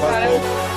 First.